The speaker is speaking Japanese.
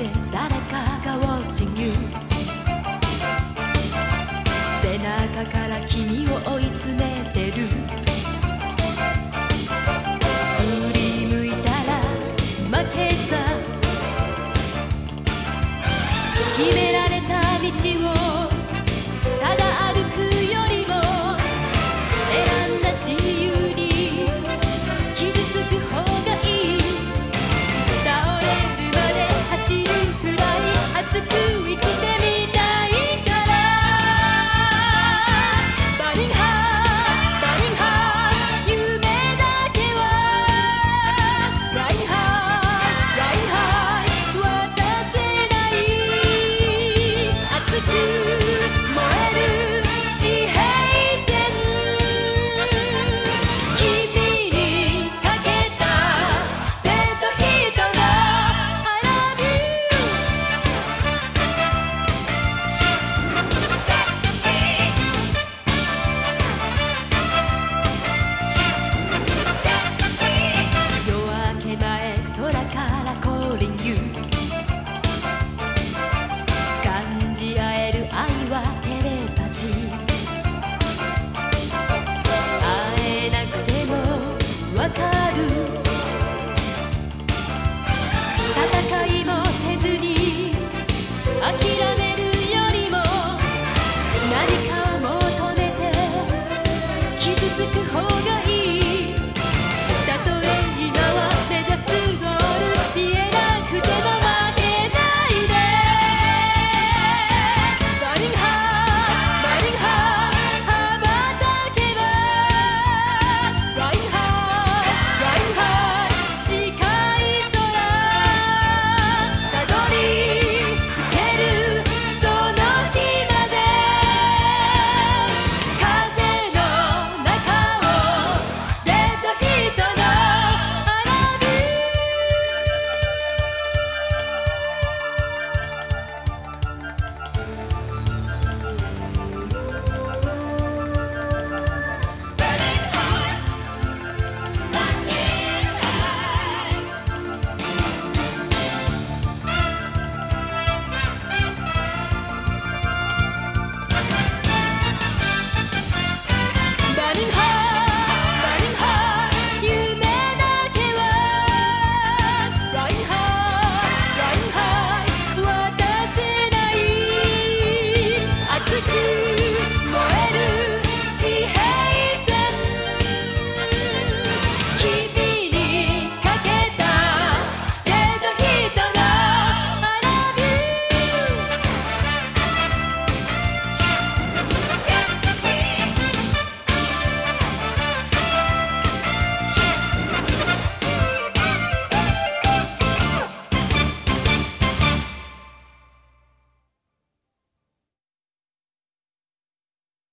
て誰かがウォッチング。背中から君を追い詰めてる。振り向いたら負けた calling you.